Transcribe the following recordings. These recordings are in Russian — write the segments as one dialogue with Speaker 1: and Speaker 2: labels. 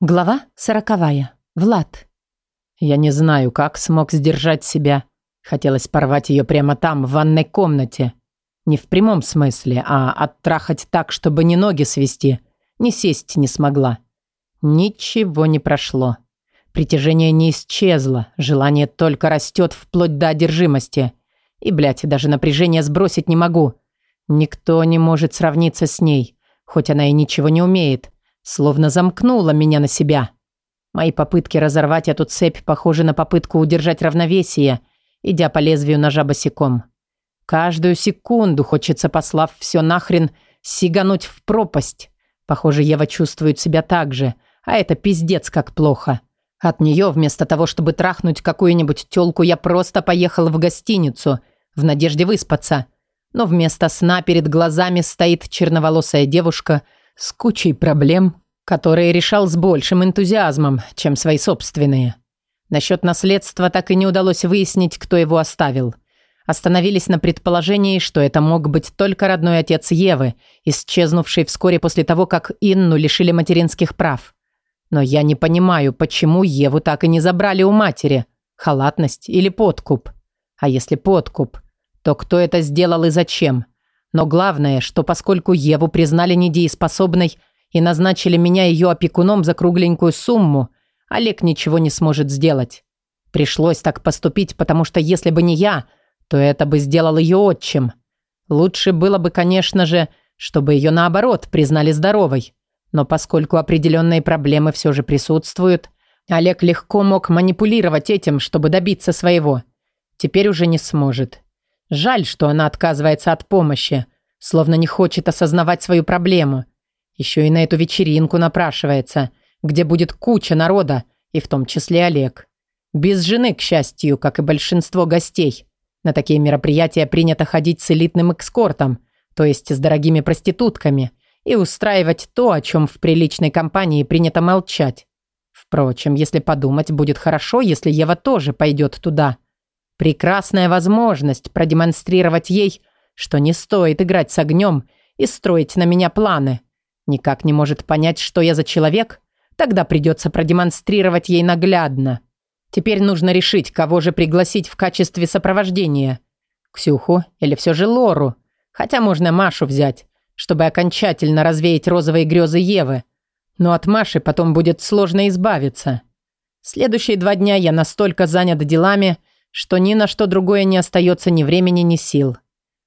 Speaker 1: Глава сороковая. Влад.
Speaker 2: Я не знаю, как смог сдержать себя. Хотелось порвать ее прямо там, в ванной комнате. Не в прямом смысле, а оттрахать так, чтобы ни ноги свести, ни сесть не смогла. Ничего не прошло. Притяжение не исчезло, желание только растет вплоть до одержимости. И, блядь, даже напряжение сбросить не могу. Никто не может сравниться с ней, хоть она и ничего не умеет словно замкнула меня на себя. Мои попытки разорвать эту цепь похожи на попытку удержать равновесие, идя по лезвию ножа босиком. Каждую секунду хочется, послав все нахрен, сигануть в пропасть. Похоже, Ева чувствует себя так же, а это пиздец как плохо. От нее, вместо того, чтобы трахнуть какую-нибудь тёлку, я просто поехал в гостиницу, в надежде выспаться. Но вместо сна перед глазами стоит черноволосая девушка – с кучей проблем, которые решал с большим энтузиазмом, чем свои собственные. Насчет наследства так и не удалось выяснить, кто его оставил. Остановились на предположении, что это мог быть только родной отец Евы, исчезнувший вскоре после того, как Инну лишили материнских прав. Но я не понимаю, почему Еву так и не забрали у матери. Халатность или подкуп? А если подкуп, то кто это сделал и зачем? Но главное, что поскольку Еву признали недееспособной и назначили меня ее опекуном за кругленькую сумму, Олег ничего не сможет сделать. Пришлось так поступить, потому что если бы не я, то это бы сделал ее отчим. Лучше было бы, конечно же, чтобы ее наоборот признали здоровой. Но поскольку определенные проблемы все же присутствуют, Олег легко мог манипулировать этим, чтобы добиться своего. Теперь уже не сможет. Жаль, что она отказывается от помощи, словно не хочет осознавать свою проблему. Еще и на эту вечеринку напрашивается, где будет куча народа, и в том числе Олег. Без жены, к счастью, как и большинство гостей. На такие мероприятия принято ходить с элитным экскортом, то есть с дорогими проститутками, и устраивать то, о чем в приличной компании принято молчать. Впрочем, если подумать, будет хорошо, если Ева тоже пойдет туда – Прекрасная возможность продемонстрировать ей, что не стоит играть с огнем и строить на меня планы. Никак не может понять, что я за человек? Тогда придется продемонстрировать ей наглядно. Теперь нужно решить, кого же пригласить в качестве сопровождения. Ксюху или все же Лору. Хотя можно Машу взять, чтобы окончательно развеять розовые грезы Евы. Но от Маши потом будет сложно избавиться. Следующие два дня я настолько занят делами, что ни на что другое не остается ни времени, ни сил.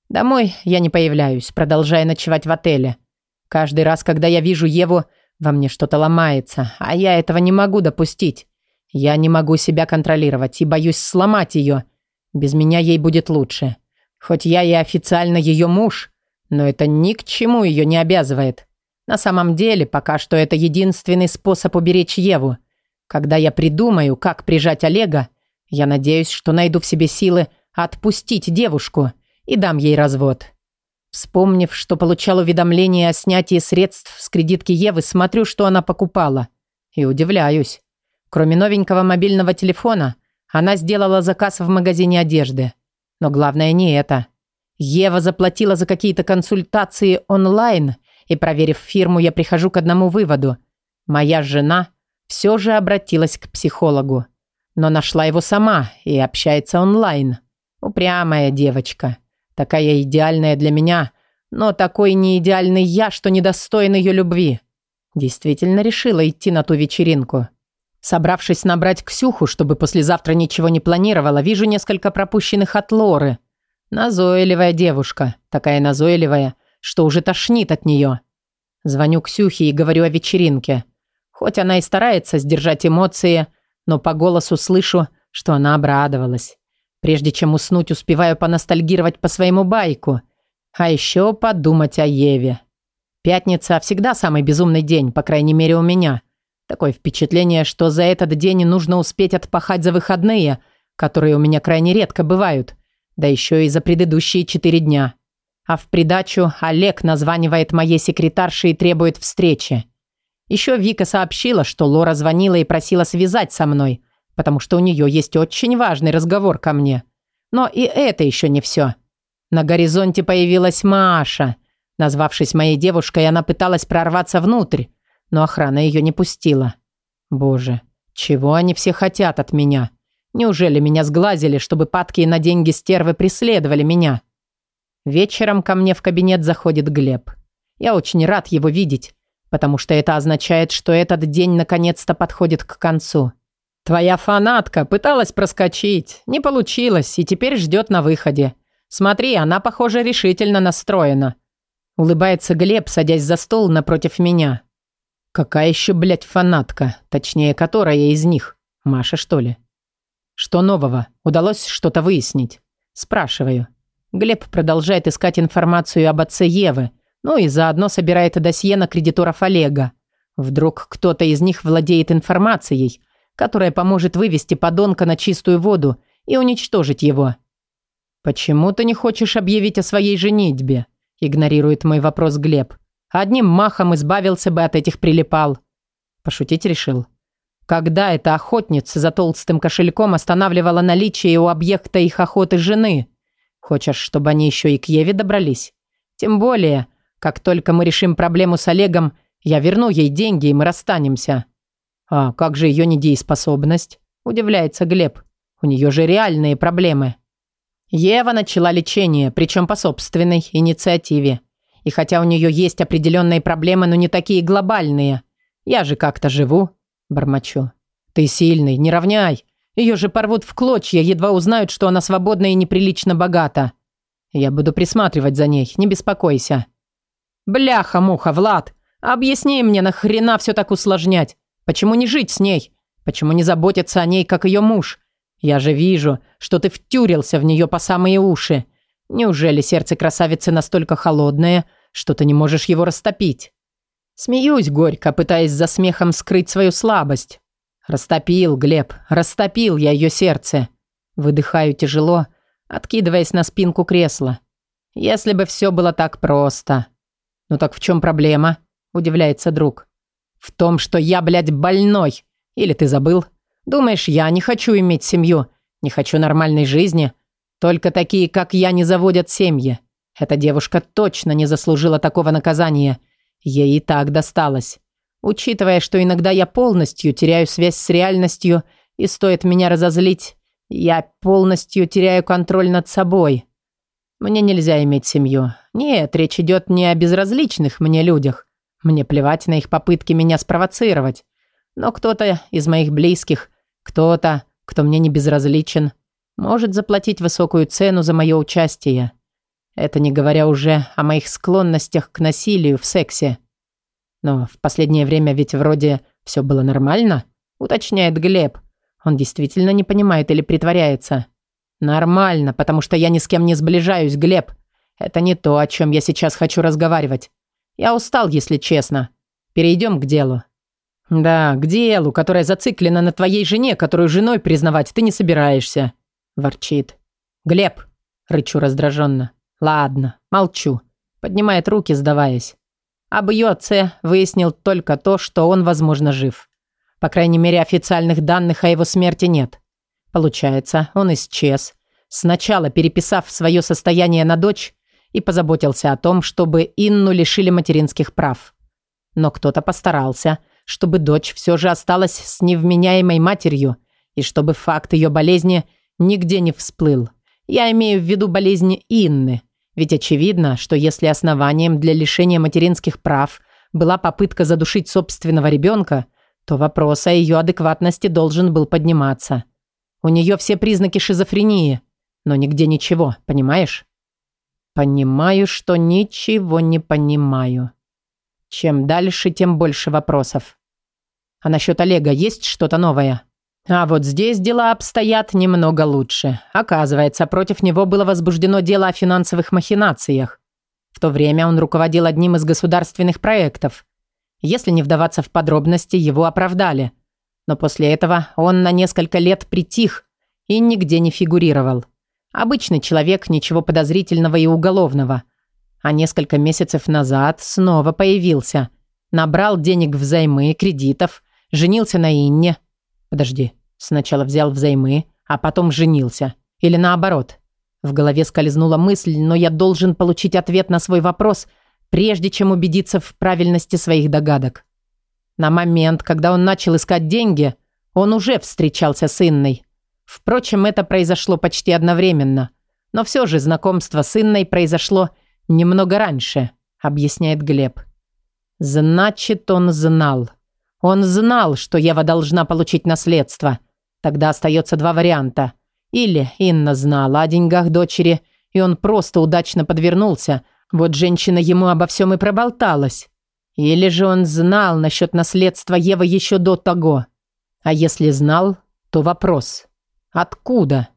Speaker 2: Домой я не появляюсь, продолжая ночевать в отеле. Каждый раз, когда я вижу Еву, во мне что-то ломается, а я этого не могу допустить. Я не могу себя контролировать и боюсь сломать ее. Без меня ей будет лучше. Хоть я и официально ее муж, но это ни к чему ее не обязывает. На самом деле, пока что это единственный способ уберечь Еву. Когда я придумаю, как прижать Олега, я надеюсь, что найду в себе силы отпустить девушку и дам ей развод. Вспомнив, что получал уведомление о снятии средств с кредитки Евы, смотрю, что она покупала. И удивляюсь. Кроме новенького мобильного телефона, она сделала заказ в магазине одежды. Но главное не это. Ева заплатила за какие-то консультации онлайн, и, проверив фирму, я прихожу к одному выводу. Моя жена все же обратилась к психологу но нашла его сама и общается онлайн. Упрямая девочка. Такая идеальная для меня, но такой неидеальный я, что недостоин ее любви. Действительно решила идти на ту вечеринку. Собравшись набрать Ксюху, чтобы послезавтра ничего не планировала, вижу несколько пропущенных от Лоры. Назойливая девушка, такая назойливая, что уже тошнит от нее. Звоню Ксюхе и говорю о вечеринке. Хоть она и старается сдержать эмоции, но по голосу слышу, что она обрадовалась. Прежде чем уснуть, успеваю поностальгировать по своему байку, а еще подумать о Еве. Пятница всегда самый безумный день, по крайней мере у меня. Такое впечатление, что за этот день нужно успеть отпахать за выходные, которые у меня крайне редко бывают, да еще и за предыдущие четыре дня. А в придачу Олег названивает моей секретарше и требует встречи. Еще Вика сообщила, что Лора звонила и просила связать со мной, потому что у нее есть очень важный разговор ко мне. Но и это еще не все. На горизонте появилась Маша. Назвавшись моей девушкой, она пыталась прорваться внутрь, но охрана ее не пустила. Боже, чего они все хотят от меня? Неужели меня сглазили, чтобы падки на деньги стервы преследовали меня? Вечером ко мне в кабинет заходит Глеб. Я очень рад его видеть, потому что это означает, что этот день наконец-то подходит к концу. Твоя фанатка пыталась проскочить, не получилось и теперь ждет на выходе. Смотри, она, похоже, решительно настроена. Улыбается Глеб, садясь за стол напротив меня. Какая еще, блядь, фанатка? Точнее, которая из них? Маша, что ли? Что нового? Удалось что-то выяснить? Спрашиваю. Глеб продолжает искать информацию об отце Евы, ну и заодно собирает досье на кредиторов Олега. Вдруг кто-то из них владеет информацией, которая поможет вывести подонка на чистую воду и уничтожить его. «Почему ты не хочешь объявить о своей женитьбе?» – игнорирует мой вопрос Глеб. «Одним махом избавился бы от этих прилипал». Пошутить решил. Когда эта охотница за толстым кошельком останавливала наличие у объекта их охоты жены? Хочешь, чтобы они еще и к Еве добрались? Тем более – как только мы решим проблему с Олегом, я верну ей деньги, и мы расстанемся». «А как же ее недееспособность?» – удивляется Глеб. «У нее же реальные проблемы». Ева начала лечение, причем по собственной инициативе. И хотя у нее есть определенные проблемы, но не такие глобальные. Я же как-то живу, бормочу. Ты сильный, не равняй. Ее же порвут в клочья, едва узнают, что она свободна и неприлично богата. Я буду присматривать за ней, не беспокойся. «Бляха-муха, Влад! Объясни мне, нахрена все так усложнять? Почему не жить с ней? Почему не заботиться о ней, как ее муж? Я же вижу, что ты втюрился в нее по самые уши. Неужели сердце красавицы настолько холодное, что ты не можешь его растопить?» Смеюсь горько, пытаясь за смехом скрыть свою слабость. «Растопил, Глеб, растопил я ее сердце». Выдыхаю тяжело, откидываясь на спинку кресла. «Если бы все было так просто. «Ну так в чем проблема?» – удивляется друг. «В том, что я, блядь, больной. Или ты забыл? Думаешь, я не хочу иметь семью, не хочу нормальной жизни? Только такие, как я, не заводят семьи. Эта девушка точно не заслужила такого наказания. Ей и так досталось. Учитывая, что иногда я полностью теряю связь с реальностью, и стоит меня разозлить, я полностью теряю контроль над собой. Мне нельзя иметь семью. Нет, речь идет не о безразличных мне людях. Мне плевать на их попытки меня спровоцировать. Но кто-то из моих близких, кто-то, кто мне не безразличен, может заплатить высокую цену за мое участие. Это не говоря уже о моих склонностях к насилию в сексе. Но в последнее время ведь вроде все было нормально, уточняет Глеб. Он действительно не понимает или притворяется. «Нормально, потому что я ни с кем не сближаюсь, Глеб. Это не то, о чем я сейчас хочу разговаривать. Я устал, если честно. Перейдем к делу». «Да, к делу, которое зациклено на твоей жене, которую женой признавать ты не собираешься», – ворчит. «Глеб!» – рычу раздраженно. «Ладно, молчу». Поднимает руки, сдаваясь. Об ее отце выяснил только то, что он, возможно, жив. По крайней мере, официальных данных о его смерти нет. Получается, он исчез. Сначала переписав свое состояние на дочь и позаботился о том, чтобы Инну лишили материнских прав. Но кто-то постарался, чтобы дочь все же осталась с невменяемой матерью и чтобы факт ее болезни нигде не всплыл. Я имею в виду болезни Инны, ведь очевидно, что если основанием для лишения материнских прав была попытка задушить собственного ребенка, то вопрос о ее адекватности должен был подниматься. У нее все признаки шизофрении – но нигде ничего, понимаешь? Понимаю, что ничего не понимаю. Чем дальше, тем больше вопросов. А насчет Олега есть что-то новое? А вот здесь дела обстоят немного лучше. Оказывается, против него было возбуждено дело о финансовых махинациях. В то время он руководил одним из государственных проектов. Если не вдаваться в подробности, его оправдали. Но после этого он на несколько лет притих и нигде не фигурировал. Обычный человек, ничего подозрительного и уголовного. А несколько месяцев назад снова появился. Набрал денег взаймы, кредитов, женился на Инне. Подожди, сначала взял взаймы, а потом женился. Или наоборот. В голове скользнула мысль, но я должен получить ответ на свой вопрос, прежде чем убедиться в правильности своих догадок. На момент, когда он начал искать деньги, он уже встречался с Инной. Впрочем, это произошло почти одновременно. Но все же знакомство с Инной произошло немного раньше, объясняет Глеб. Значит, он знал. Он знал, что Ева должна получить наследство. Тогда остается два варианта. Или Инна знала о деньгах дочери, и он просто удачно подвернулся. Вот женщина ему обо всем и проболталась. Или же он знал насчет наследства Евы еще до того. А если знал, то вопрос – Откуда?»